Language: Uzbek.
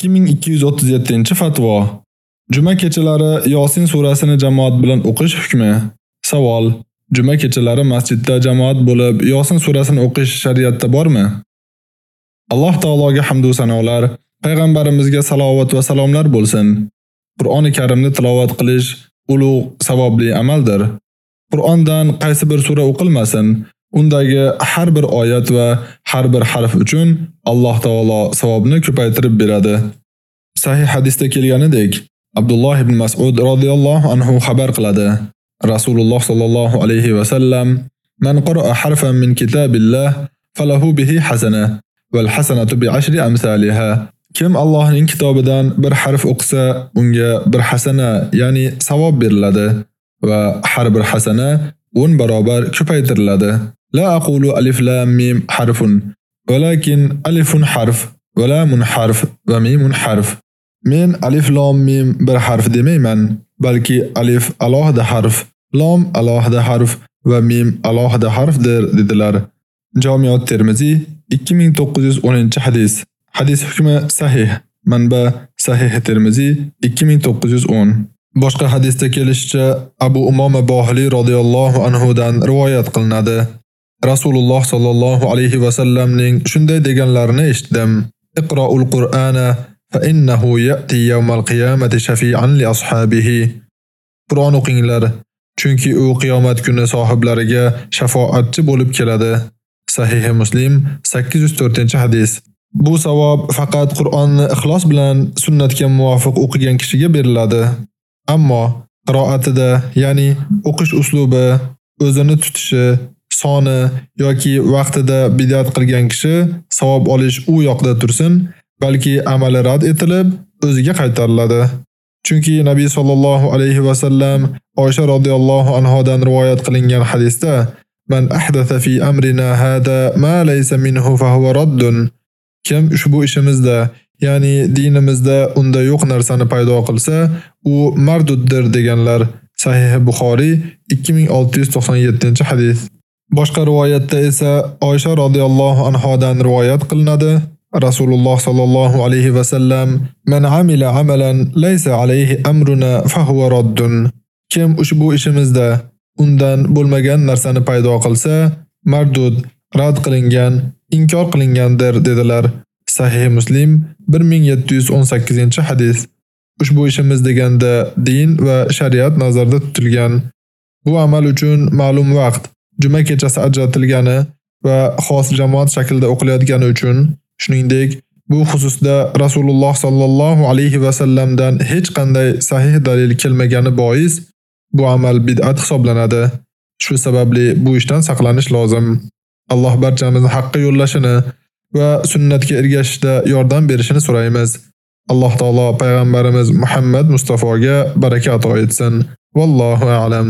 2237-fatvo. Juma kechalari Yosin surasini jamoat bilan o'qish hukmi. Savol: Juma kechalari masjidda jamoat bo'lib Yosin surasini o'qish shariatda bormi? Alloh taologa hamd va sanolar, payg'ambarimizga salovat va salomlar bo'lsin. Qur'oni Karimni tilovat qilish ulug' savobli amaldir. Qur'ondan qaysi bir sura o'qilmasin, undagi har bir oyat va har bir harf uchun Alloh taolo savobni ko'paytirib beradi. Sahih hadisda kelganidek, Abdulloh ibn Mas'ud radhiyallohu anhu xabar qiladi. Rasululloh sallallohu alayhi va sallam: "Man qara'a harfan min kitabillah falahu bihi hasana wal hasanatu bi ashri amsalha." Kim Allohning kitobidan bir harf o'qisa, unga bir hasana, ya'ni savob beriladi va har bir hasana 10 barobar ko'paytiriladi. لا aqulu alif لام mim harfun, ولكن alifun حرف va lamun harf va mimun harf. Men alif lom mim bir harf demayman, balki alif alohida harf, lom alohida harf va mim alohida harfdir dedilar. Jamiot Termizi 2910-hadis. Hadis hukmi sahih. Manba Sahih Termizi 2910. Boshqa hadisda kelishicha Abu Umoma Bohili radhiyallohu anhu dan rivoyat qilinadi. Rasululloh sallallohu alayhi va sallamning shunday deganlarini eshitdim. Iqra'ul Qur'ana fa innahu ya'ti yawmal qiyamati shafi'an li ashabihi. Qur'on o'qinglar, chunki u qiyomat kuni sohiblariga shafoatchi bo'lib keladi. Sahih Muslim 804-hadis. Bu savob faqat Qur'onni ixlos bilan sunnatga muvofiq uqigen kishiga beriladi. Ammo qiroatida, ya'ni o'qish uslubi, o'zini tutishi soni yoki vaqtida bidat qilgan kishi savob olish u yoqda tursin, balki amali rad etilib, o'ziga qaytariladi. Chunki Nabiy sallallohu alayhi va sallam Oysha radhiyallohu anhodan rivoyat qilingan hadisda Man ahdatha fi amrina hada ma laysa minhu fa huwa raddun. Kim ushbu ishimizda, ya'ni dinimizda unda yo'q narsani paydo qilsa, u marduddir deganlar. Sahih Buxoriy 2697-hadis. Boshqa rivoyatda esa Oysha radhiyallohu anhodan rivoyat qilinadi. Rasululloh sallallohu alayhi va sallam "Man amila amalan laysa alayhi amruna fa huwa raddun." Kim ushbu ishimizda undan bo'lmagan narsani paydo qilsa, mardud, rad qilingan, inkor qilingandir dedilar. Sahih Muslim 1718-hadis. Ushbu ishimiz deganda din va shariat nazarda tutilgan. Bu amal uchun ma'lum vaqt, juma kechasi ajratilgani va xos jamoat shaklida o'qilayotgani uchun Shuningdek, bu xususda Rasululloh sallallohu alayhi va sallamdan hech qanday sahih dalil kelmagani bois bu amal bid'at hisoblanadi. Shu sababli bu ishdan saqlanish lozim. Alloh barchamizni haqqa yo'llashini va sunnatga ergashishda yordam berishini so'raymiz. Alloh taolo payg'ambarimiz Muhammad Mustafoga baraka ato etsin. Vallohu a'lam.